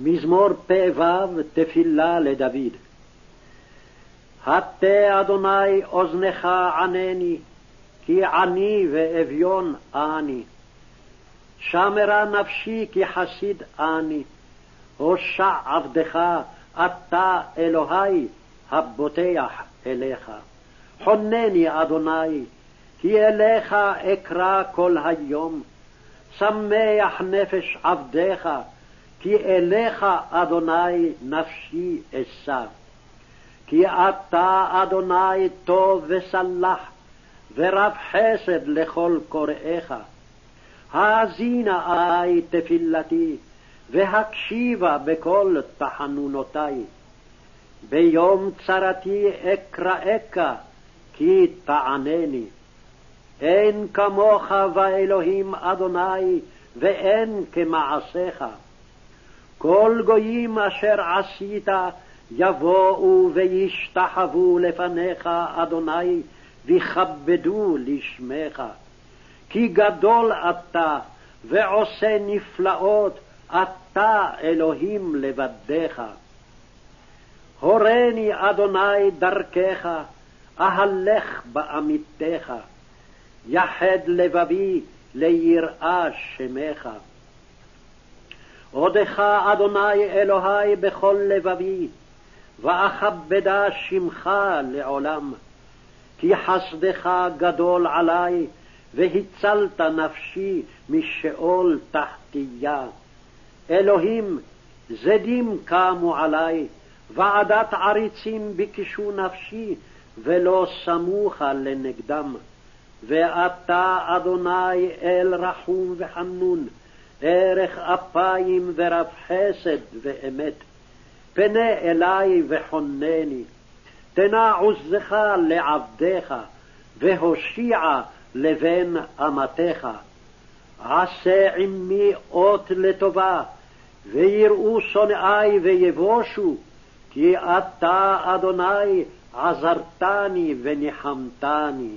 מזמור פ"ו תפילה לדוד. הטה אדוני אוזנך ענני, כי עני ואביון אני. שמרה נפשי כי חסיד אני, הושע עבדך אתה אלוהי הבוטח אליך. חונני אדוני, כי אליך אקרא כל היום. שמח נפש עבדיך, כי אליך, אדוני, נפשי אשא. כי אתה, אדוני, טוב וסלח, ורב חסד לכל קוראיך. האזינה אי תפילתי, והקשיבה בכל תחנונותי. ביום צרתי אקראך, כי תענני. אין כמוך ואלוהים אדוני, ואין כמעשיך. כל גויים אשר עשית יבואו וישתחוו לפניך, אדוני, ויכבדו לשמך. כי גדול אתה, ועושה נפלאות, אתה אלוהים לבדך. הורני, אדוני, דרכך, אהלך באמיתך. יחד לבבי ליראה שמך. עודך, אדוני אלוהי, בכל לבבי, ואכבדה שמך לעולם. כי חסדך גדול עלי, והצלת נפשי משאול תחתיה. אלוהים, זדים קמו עלי, ועדת עריצים ביקשו נפשי, ולא סמוכה לנגדם. ואתה, אדוני, אל רחום וחנון, ערך אפיים ורב חסד ואמת. פנה אלי וחונני, תנה עוזך לעבדיך, והושיע לבן אמתך. עשה עמי אות לטובה, ויראו שונאי ויבושו, כי אתה, אדוני, עזרתני וניחמתני.